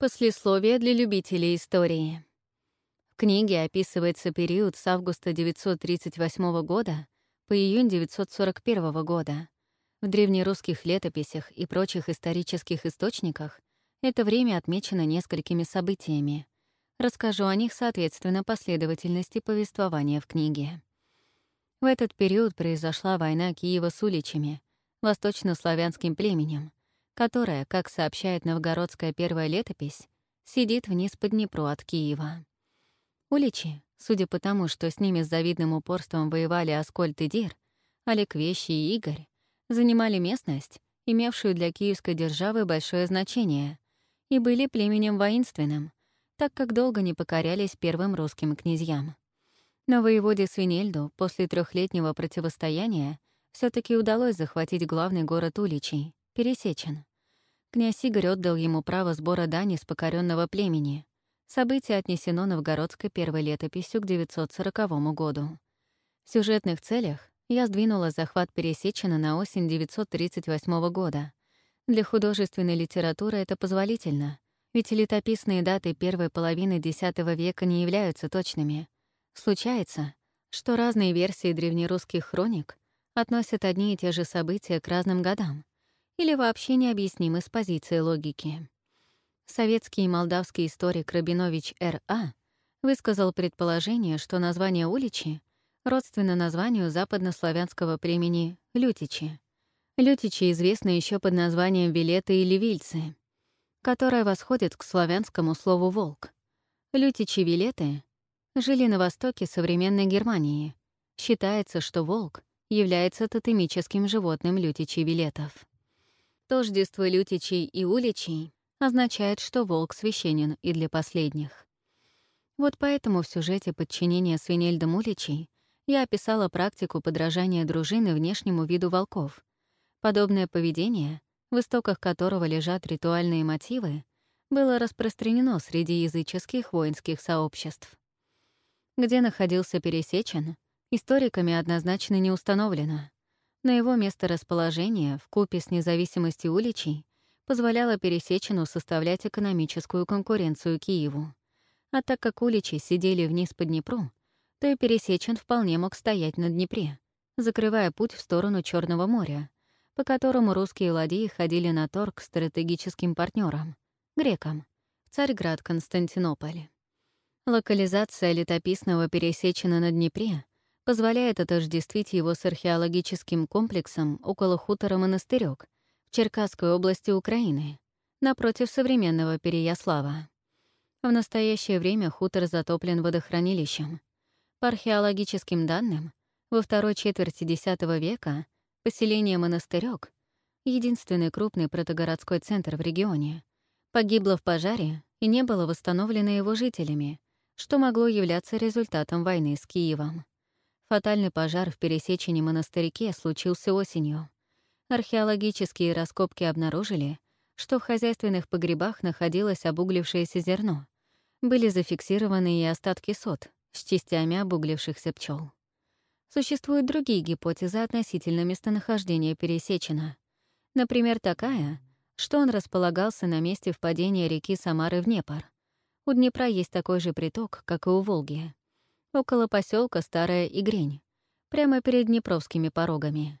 Послесловие для любителей истории. В книге описывается период с августа 938 года по июнь 941 года. В древнерусских летописях и прочих исторических источниках это время отмечено несколькими событиями. Расскажу о них соответственно последовательности повествования в книге. В этот период произошла война Киева с уличами, восточнославянским племенем, которая, как сообщает новгородская первая летопись, сидит вниз по Днепру от Киева. Уличи, судя по тому, что с ними с завидным упорством воевали Аскольд и Дир, Олег Вещи и Игорь, занимали местность, имевшую для киевской державы большое значение, и были племенем воинственным, так как долго не покорялись первым русским князьям. Но воеводе Свинельду после трехлетнего противостояния все таки удалось захватить главный город Уличей — Пересечен. Князь Игорь отдал ему право сбора дани с покоренного племени. Событие отнесено новгородской первой летописью к 940 году. В сюжетных целях я сдвинула захват Пересечена на осень 938 года. Для художественной литературы это позволительно, ведь летописные даты первой половины X века не являются точными. Случается, что разные версии древнерусских хроник относят одни и те же события к разным годам, или вообще необъяснимы с позиции логики. Советский и молдавский историк Рабинович Р.А. высказал предположение, что название Уличи родственно названию западнославянского племени Лютичи. Лютичи известны еще под названием Вилеты или Вильцы, которое восходит к славянскому слову «волк». Лютичи-Вилеты жили на востоке современной Германии. Считается, что волк является тотемическим животным лютичей-вилетов. Тождество лютичей и уличей означает, что волк священен и для последних. Вот поэтому в сюжете подчинения свинельдам уличей я описала практику подражания дружины внешнему виду волков. Подобное поведение, в истоках которого лежат ритуальные мотивы, было распространено среди языческих воинских сообществ. Где находился Пересечен, историками однозначно не установлено но его месторасположение в купе с независимостью уличей позволяло Пересечену составлять экономическую конкуренцию Киеву. А так как уличи сидели вниз по Днепру, то и Пересечен вполне мог стоять на Днепре, закрывая путь в сторону Черного моря, по которому русские ладьи ходили на торг к стратегическим партнерам — грекам, в Царьград, Константинополь. Локализация летописного Пересечена на Днепре позволяет отождествить его с археологическим комплексом около хутора Монастырёк в Черкасской области Украины, напротив современного Переяслава. В настоящее время хутор затоплен водохранилищем. По археологическим данным, во второй четверти X века поселение Монастырёк, единственный крупный протогородской центр в регионе, погибло в пожаре и не было восстановлено его жителями, что могло являться результатом войны с Киевом. Фатальный пожар в пересечении монастырьке случился осенью. Археологические раскопки обнаружили, что в хозяйственных погребах находилось обуглившееся зерно. Были зафиксированы и остатки сот с частями обуглившихся пчел. Существуют другие гипотезы относительно местонахождения пересечена. Например, такая, что он располагался на месте впадения реки Самары в Днепр. У Днепра есть такой же приток, как и у Волги около поселка Старая Игрень, прямо перед Днепровскими порогами.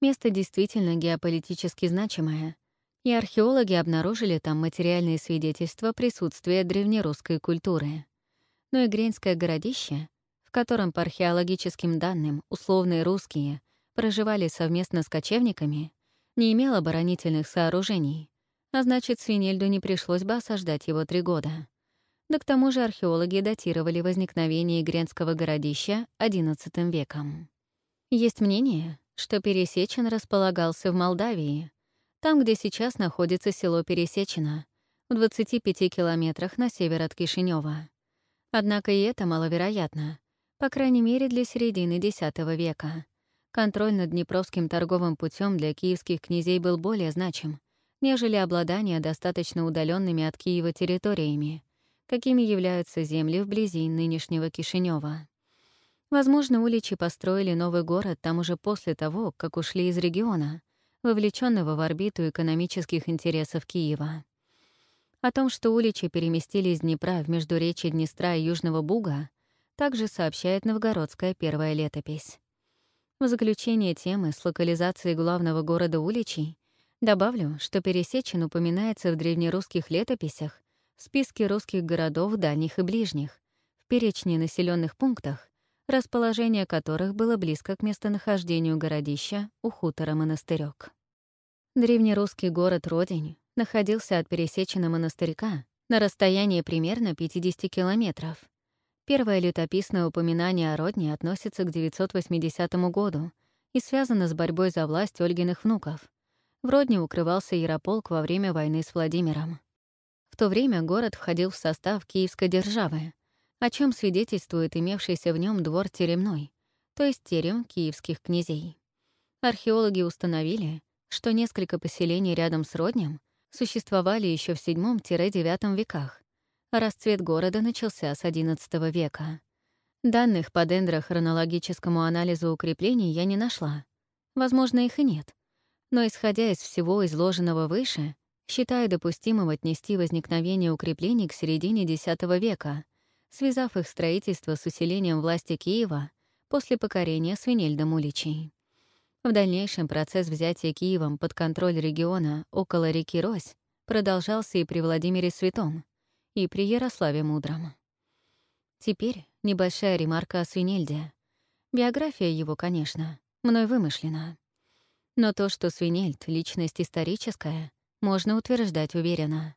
Место действительно геополитически значимое, и археологи обнаружили там материальные свидетельства присутствия древнерусской культуры. Но Игренское городище, в котором по археологическим данным условные русские проживали совместно с кочевниками, не имело оборонительных сооружений, а значит, Свинельду не пришлось бы осаждать его три года. Да к тому же археологи датировали возникновение Гренского городища XI веком. Есть мнение, что Пересечен располагался в Молдавии, там, где сейчас находится село Пересечено, в 25 километрах на север от Кишинева. Однако и это маловероятно, по крайней мере для середины X века. Контроль над Днепровским торговым путем для киевских князей был более значим, нежели обладание достаточно удаленными от Киева территориями, какими являются земли вблизи нынешнего Кишинева. Возможно, уличи построили новый город там уже после того, как ушли из региона, вовлеченного в орбиту экономических интересов Киева. О том, что уличи переместились из Днепра в междуречье Днестра и Южного Буга, также сообщает новгородская первая летопись. В заключение темы с локализацией главного города Уличей добавлю, что Пересечин упоминается в древнерусских летописях в списке русских городов дальних и ближних, в перечне населенных пунктах, расположение которых было близко к местонахождению городища у хутора Монастырёк. Древнерусский город Родень находился от Пересечина монастырька на расстоянии примерно 50 километров. Первое летописное упоминание о Родне относится к 980 году и связано с борьбой за власть Ольгиных внуков. В Родне укрывался Ярополк во время войны с Владимиром. В то время город входил в состав Киевской державы, о чем свидетельствует имевшийся в нем двор теремной, то есть терем киевских князей. Археологи установили, что несколько поселений рядом с Роднем существовали еще в VII-IX веках, а расцвет города начался с XI века. Данных по дендрохронологическому анализу укреплений я не нашла. Возможно, их и нет. Но исходя из всего изложенного выше, считаю допустимым отнести возникновение укреплений к середине X века — связав их строительство с усилением власти Киева после покорения Свинельдом уличей. В дальнейшем процесс взятия Киевом под контроль региона около реки Рось продолжался и при Владимире Святом, и при Ярославе Мудром. Теперь небольшая ремарка о Свинельде. Биография его, конечно, мной вымышлена. Но то, что Свинельд — личность историческая, можно утверждать уверенно.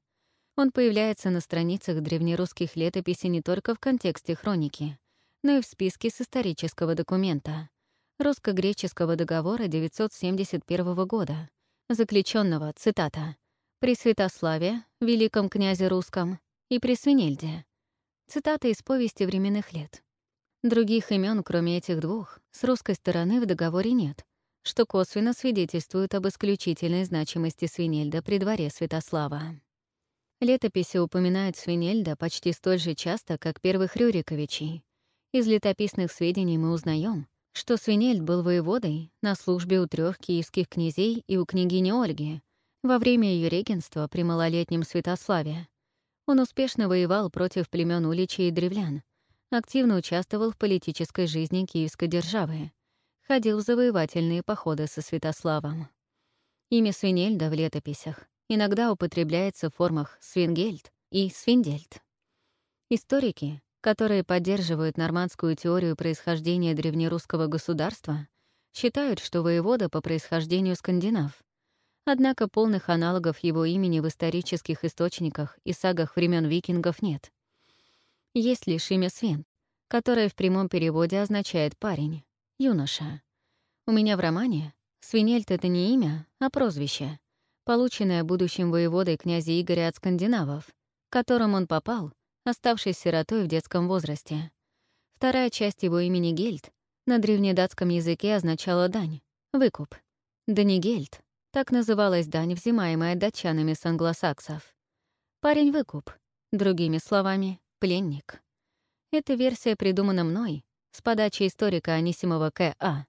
Он появляется на страницах древнерусских летописей не только в контексте хроники, но и в списке с исторического документа — русско-греческого договора 971 года, заключенного, цитата, «при Святославе, великом князе русском, и при Свинельде». Цитата из повести временных лет. Других имен, кроме этих двух, с русской стороны в договоре нет, что косвенно свидетельствует об исключительной значимости Свинельда при дворе Святослава. Летописи упоминают Свинельда почти столь же часто, как первых Рюриковичей. Из летописных сведений мы узнаем, что Свинельд был воеводой на службе у трех киевских князей и у княгини Ольги во время ее регенства при малолетнем Святославе. Он успешно воевал против племен Уличей и древлян, активно участвовал в политической жизни киевской державы, ходил в завоевательные походы со Святославом. Имя Свинельда в летописях иногда употребляется в формах «свингельд» и «свиндельд». Историки, которые поддерживают нормандскую теорию происхождения древнерусского государства, считают, что воевода по происхождению скандинав. Однако полных аналогов его имени в исторических источниках и сагах времен викингов нет. Есть лишь имя Свен, которое в прямом переводе означает «парень», «юноша». У меня в романе Свинельд — это не имя, а прозвище — полученное будущим воеводой князя Игоря от скандинавов, к которым он попал, оставшись сиротой в детском возрасте. Вторая часть его имени Гельд на древнедатском языке означала «дань», «выкуп». Данигельд — так называлась дань, взимаемая датчанами с англосаксов. Парень-выкуп, другими словами, пленник. Эта версия придумана мной, с подачи историка Анисимова К.А.,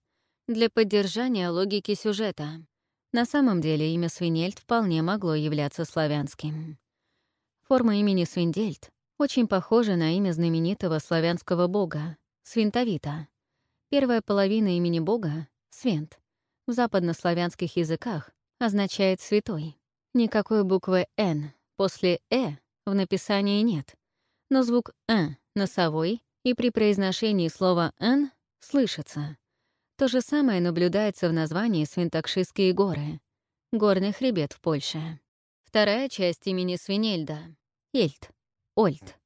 для поддержания логики сюжета. На самом деле имя Свинельд вполне могло являться славянским. Форма имени Свиндельд очень похожа на имя знаменитого славянского бога — Свинтовита. Первая половина имени бога — Свент. В западнославянских языках означает «святой». Никакой буквы «н» после «э» в написании нет, но звук «н» носовой и при произношении слова «н» слышится. То же самое наблюдается в названии Свинтакшистские горы — горный хребет в Польше. Вторая часть имени Свинельда — Эльт, Ольт,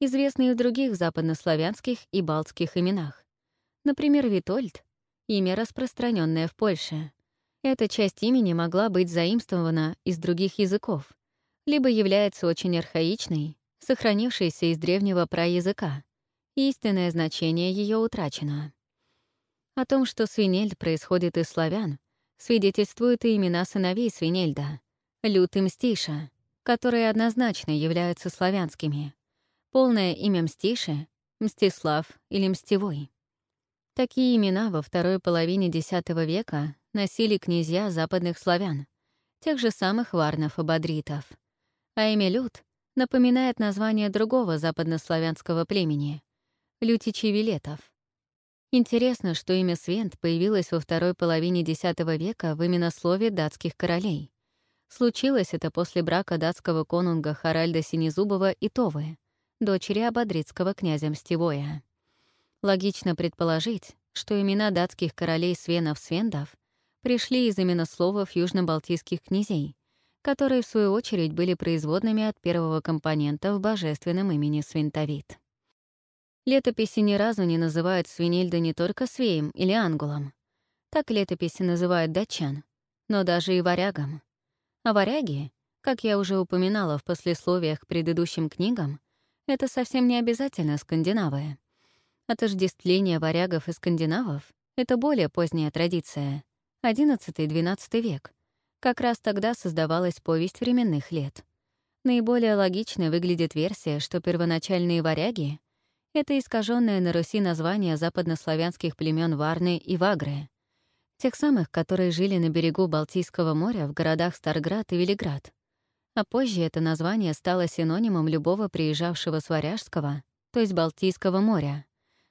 известный в других западнославянских и балтских именах. Например, Витольд — имя, распространенное в Польше. Эта часть имени могла быть заимствована из других языков, либо является очень архаичной, сохранившейся из древнего праязыка. Истинное значение ее утрачено. О том, что Свинельд происходит из славян, свидетельствуют и имена сыновей Свинельда — Лют и Мстиша, которые однозначно являются славянскими. Полное имя Мстиши — Мстислав или Мстевой. Такие имена во второй половине X века носили князья западных славян, тех же самых варнов и бодритов. А имя Лют напоминает название другого западнославянского племени — лютичи-вилетов. Интересно, что имя Свент появилось во второй половине X века в именослове датских королей. Случилось это после брака датского конунга Харальда Синезубова и Товы, дочери ободрицкого князя Мстивоя. Логично предположить, что имена датских королей Свенов-Свендов пришли из именословов южно-балтийских князей, которые, в свою очередь, были производными от первого компонента в божественном имени Свинтовит. Летописи ни разу не называют Свинельда не только Свеем или Ангулом. Так летописи называют датчан, но даже и варягом. А варяги, как я уже упоминала в послесловиях к предыдущим книгам, это совсем не обязательно скандинавы. Отождествление варягов и скандинавов — это более поздняя традиция, XI-XII век. Как раз тогда создавалась повесть временных лет. Наиболее логичной выглядит версия, что первоначальные варяги — это искаженное на Руси название западнославянских племен Варны и Вагры, тех самых, которые жили на берегу Балтийского моря в городах Старград и Велиград. А позже это название стало синонимом любого приезжавшего с Варяжского, то есть Балтийского моря,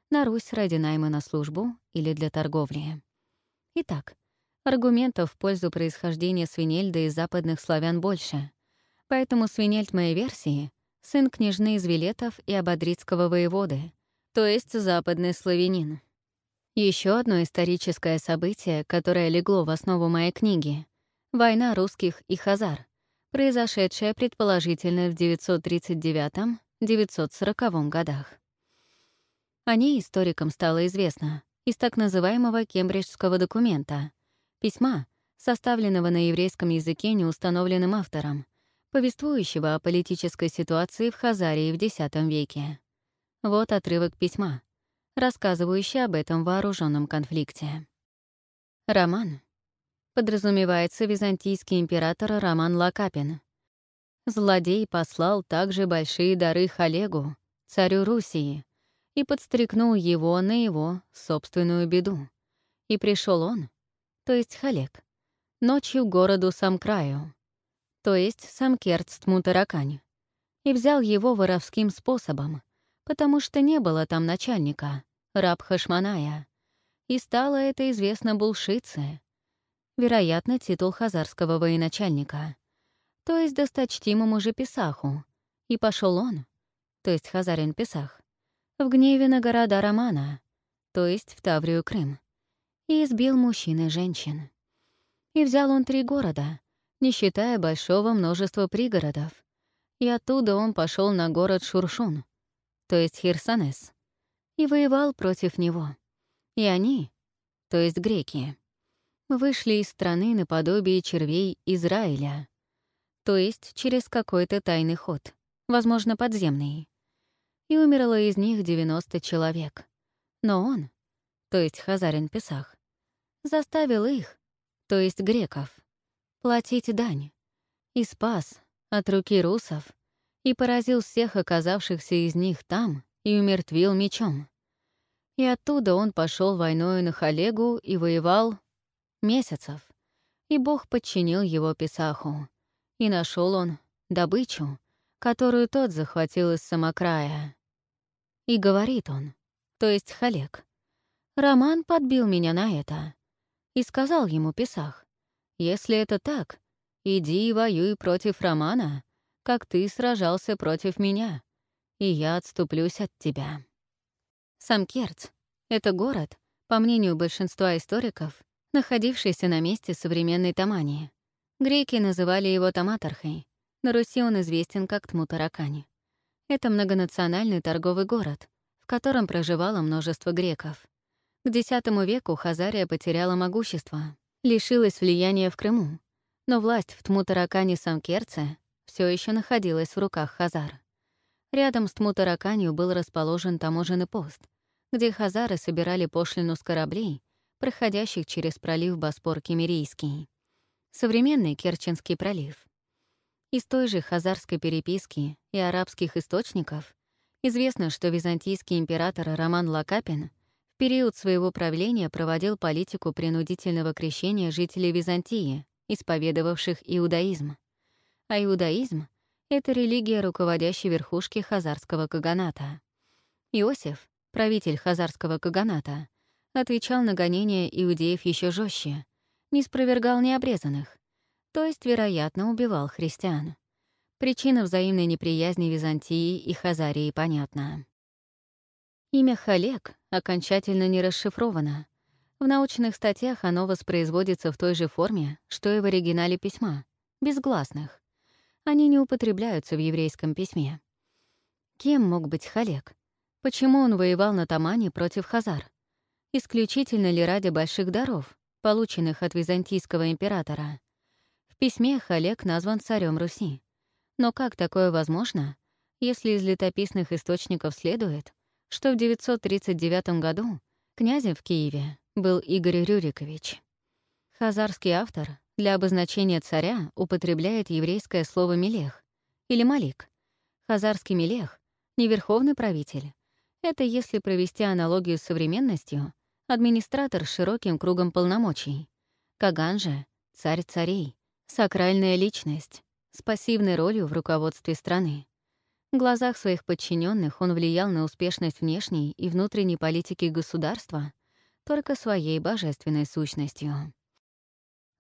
на Русь ради найма на службу или для торговли. Итак, аргументов в пользу происхождения свинельда из западных славян больше. Поэтому свинельд моей версии — сын княжны из Вилетов и Ободрицкого воеводы, то есть западный славянин. Еще одно историческое событие, которое легло в основу моей книги — война русских и хазар, произошедшая предположительно в 939-940 годах. О ней историкам стало известно из так называемого кембриджского документа, письма, составленного на еврейском языке неустановленным автором, повествующего о политической ситуации в Хазарии в X веке. Вот отрывок письма — рассказывающий об этом вооруженном конфликте. Роман. Подразумевается византийский император Роман Лакапин. Злодей послал также большие дары Халегу, царю Русии, и подстрекнул его на его собственную беду. И пришел он, то есть Халег, ночью городу Самкраю, то есть Самкерцтмутаракань, и взял его воровским способом, потому что не было там начальника, раб Хашманая. И стало это известно Булшице, вероятно, титул хазарского военачальника, то есть досточтимому же Писаху. И пошел он, то есть Хазарин Писах, в гневе на города Романа, то есть в Таврию Крым, и избил мужчин и женщин. И взял он три города, не считая большого множества пригородов, и оттуда он пошел на город Шуршун, то есть Хирсанес, и воевал против него. И они, то есть греки, вышли из страны наподобие червей Израиля, то есть через какой-то тайный ход, возможно, подземный. И умерло из них 90 человек. Но он, то есть Хазарин Песах, заставил их, то есть греков, платить дань и спас от руки русов и поразил всех оказавшихся из них там и умертвил мечом. И оттуда он пошел войною на Халегу и воевал месяцев, и Бог подчинил его Писаху. И нашел он добычу, которую тот захватил из самокрая. И говорит он, то есть Халег, Роман подбил меня на это. И сказал ему Писах, если это так, иди и воюй против Романа, как ты сражался против меня, и я отступлюсь от тебя. Сам Керц — это город, по мнению большинства историков, находившийся на месте современной Тамании. Греки называли его Таматархой, на Руси он известен как Тмутаракани. Это многонациональный торговый город, в котором проживало множество греков. К X веку Хазария потеряла могущество, лишилась влияния в Крыму, но власть в Тмутаракане Самкерце все еще находилась в руках Хазар. Рядом с Тмутараканью был расположен таможенный пост, где хазары собирали пошлину с кораблей, проходящих через пролив Боспор-Кемерийский. Современный Керченский пролив. Из той же хазарской переписки и арабских источников известно, что византийский император Роман Лакапин в период своего правления проводил политику принудительного крещения жителей Византии, исповедовавших иудаизм а иудаизм Это религия руководящей верхушки хазарского каганата. Иосиф, правитель хазарского каганата, отвечал на гонения иудеев еще жестче, не спровергал необрезанных, то есть, вероятно, убивал христиан. Причина взаимной неприязни Византии и Хазарии понятна. Имя Халек окончательно не расшифровано. В научных статьях оно воспроизводится в той же форме, что и в оригинале письма, безгласных. Они не употребляются в еврейском письме. Кем мог быть Халек? Почему он воевал на Тамане против Хазар? Исключительно ли ради больших даров, полученных от византийского императора? В письме Халек назван царем Руси. Но как такое возможно, если из летописных источников следует, что в 939 году князем в Киеве был Игорь Рюрикович? Хазарский автор для обозначения царя употребляет еврейское слово «мелех» или «малик». Хазарский мелех — не верховный правитель. Это, если провести аналогию с современностью, администратор с широким кругом полномочий. Каган же — царь царей, сакральная личность, с пассивной ролью в руководстве страны. В глазах своих подчиненных он влиял на успешность внешней и внутренней политики государства только своей божественной сущностью.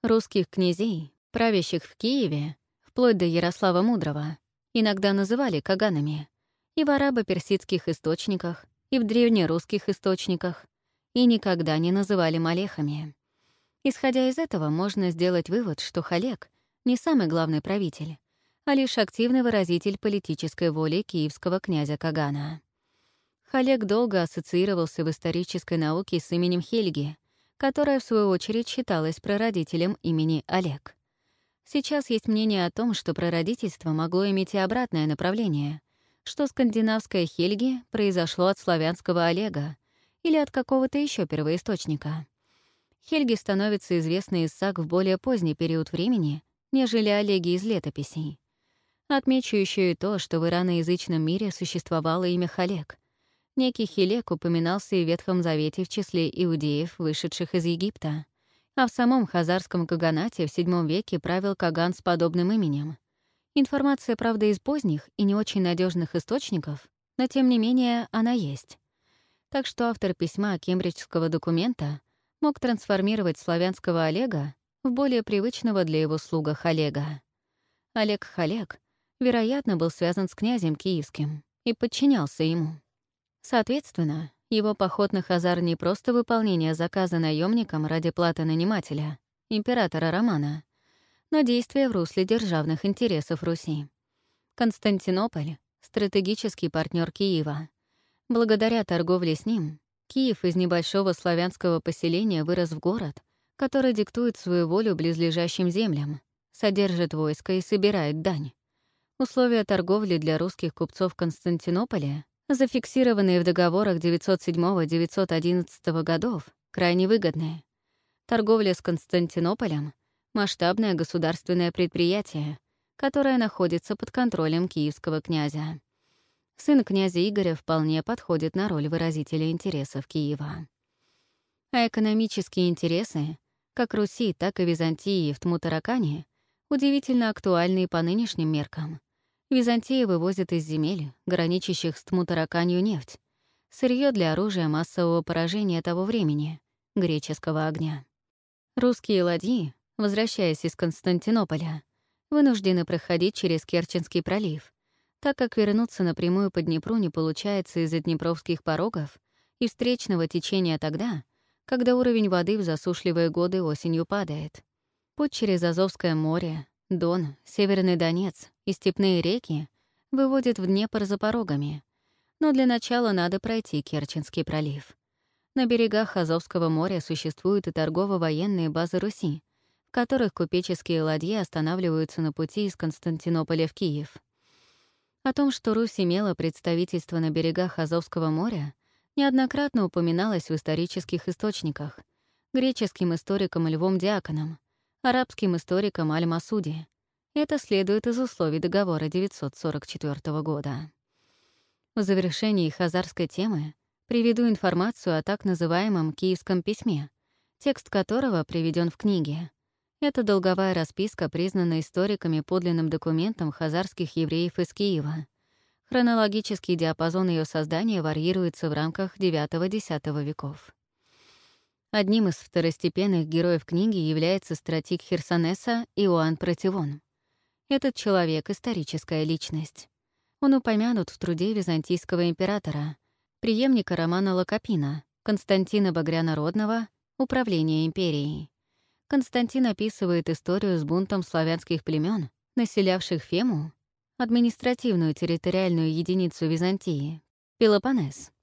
Русских князей, правящих в Киеве, вплоть до Ярослава Мудрого, иногда называли каганами, и в арабо-персидских источниках, и в древнерусских источниках, и никогда не называли малехами. Исходя из этого, можно сделать вывод, что Халек не самый главный правитель, а лишь активный выразитель политической воли киевского князя Кагана. Халек долго ассоциировался в исторической науке с именем Хельги, которая, в свою очередь, считалась прародителем имени Олег. Сейчас есть мнение о том, что прародительство могло иметь и обратное направление, что скандинавское Хельги произошло от славянского Олега или от какого-то еще первоисточника. Хельги становится известной из саг в более поздний период времени, нежели Олеги из летописей. Отмечу еще и то, что в ираноязычном мире существовало имя Халек. Некий Хилек упоминался и в Ветхом Завете в числе иудеев, вышедших из Египта. А в самом Хазарском Каганате в VII веке правил Каган с подобным именем. Информация, правда, из поздних и не очень надежных источников, но тем не менее она есть. Так что автор письма кембриджского документа мог трансформировать славянского Олега в более привычного для его слуга Халега. Олег Халег, вероятно, был связан с князем киевским и подчинялся ему. Соответственно, его поход на Хазар не просто выполнение заказа наемникам ради платы нанимателя, императора Романа, но действие в русле державных интересов Руси. Константинополь — стратегический партнер Киева. Благодаря торговле с ним, Киев из небольшого славянского поселения вырос в город — который диктует свою волю близлежащим землям, содержит войско и собирает дань. Условия торговли для русских купцов Константинополя, зафиксированные в договорах 907-911 годов, крайне выгодны. Торговля с Константинополем — масштабное государственное предприятие, которое находится под контролем киевского князя. Сын князя Игоря вполне подходит на роль выразителя интересов Киева. А экономические интересы как Руси, так и Византии в Тмутаракане, удивительно актуальны по нынешним меркам. Византия вывозит из земель, граничащих с Тмутараканью, нефть, сырье для оружия массового поражения того времени, греческого огня. Русские ладьи, возвращаясь из Константинополя, вынуждены проходить через Керченский пролив, так как вернуться напрямую по Днепру не получается из-за днепровских порогов и встречного течения тогда — когда уровень воды в засушливые годы осенью падает. Путь через Азовское море, Дон, Северный Донец и степные реки выводит в Днепр за порогами. Но для начала надо пройти Керченский пролив. На берегах Азовского моря существуют и торгово-военные базы Руси, в которых купеческие ладьи останавливаются на пути из Константинополя в Киев. О том, что Русь имела представительство на берегах Азовского моря — неоднократно упоминалось в исторических источниках, греческим историком Львом Диаконом, арабским историком Аль-Масуди. Это следует из условий договора 944 года. В завершении хазарской темы приведу информацию о так называемом «Киевском письме», текст которого приведен в книге. Эта долговая расписка признана историками подлинным документом хазарских евреев из Киева. Хронологический диапазон ее создания варьируется в рамках IX-X веков. Одним из второстепенных героев книги является стратик Херсонеса Иоанн Противон. Этот человек — историческая личность. Он упомянут в труде византийского императора, преемника Романа Лакопина, Константина Багрянародного, «Управление империей». Константин описывает историю с бунтом славянских племен, населявших Фему, административную территориальную единицу Византии, Пелопонес.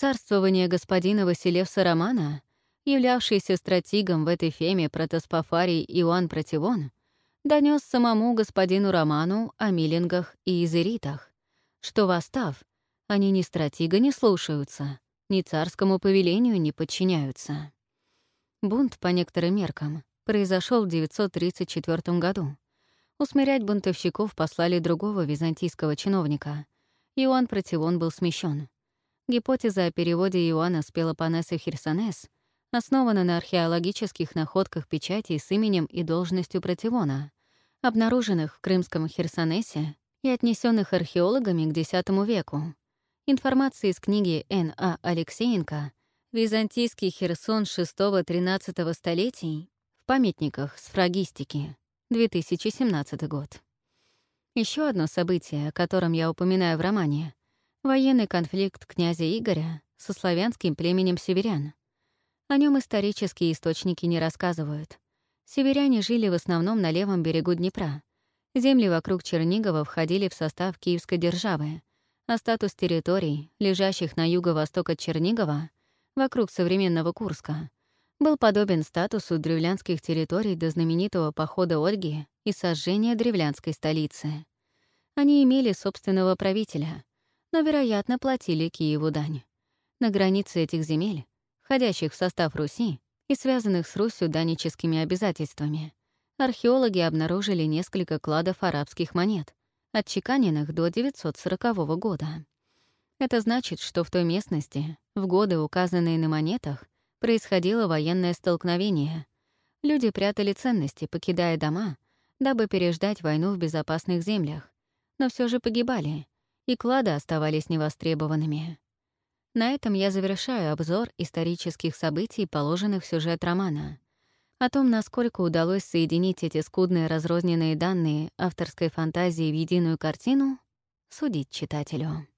Царствование господина Василевса Романа, являвшийся стратегом в этой Феме протоспофарий Иоанн Противон, донес самому господину Роману о милингах и изеритах, что, восстав, они ни стратега не слушаются, ни царскому повелению не подчиняются. Бунт, по некоторым меркам, произошел в 934 году. Усмирять бунтовщиков послали другого византийского чиновника. Иоанн Противон был смещен. Гипотеза о переводе Иоанна с Пелопоннеса в Херсонес основана на археологических находках печатей с именем и должностью Противона, обнаруженных в Крымском Херсонесе и отнесенных археологами к X веку. Информация из книги Н. А. Алексеенко «Византийский Херсон VI-XIII столетий» в памятниках с фрагистики, 2017 год. Еще одно событие, о котором я упоминаю в романе — военный конфликт князя Игоря со славянским племенем северян. О нем исторические источники не рассказывают. Северяне жили в основном на левом берегу Днепра. Земли вокруг Чернигова входили в состав Киевской державы, а статус территорий, лежащих на юго-восток от Чернигова, вокруг современного Курска, был подобен статусу древлянских территорий до знаменитого похода Ольги и сожжения древлянской столицы. Они имели собственного правителя, но, вероятно, платили Киеву дань. На границе этих земель входящих в состав Руси и связанных с Русью даническими обязательствами, археологи обнаружили несколько кладов арабских монет, отчеканенных до 940 года. Это значит, что в той местности, в годы, указанные на монетах, происходило военное столкновение. Люди прятали ценности, покидая дома, дабы переждать войну в безопасных землях, но все же погибали, и клады оставались невостребованными. На этом я завершаю обзор исторических событий, положенных в сюжет романа. О том, насколько удалось соединить эти скудные разрозненные данные авторской фантазии в единую картину, судить читателю.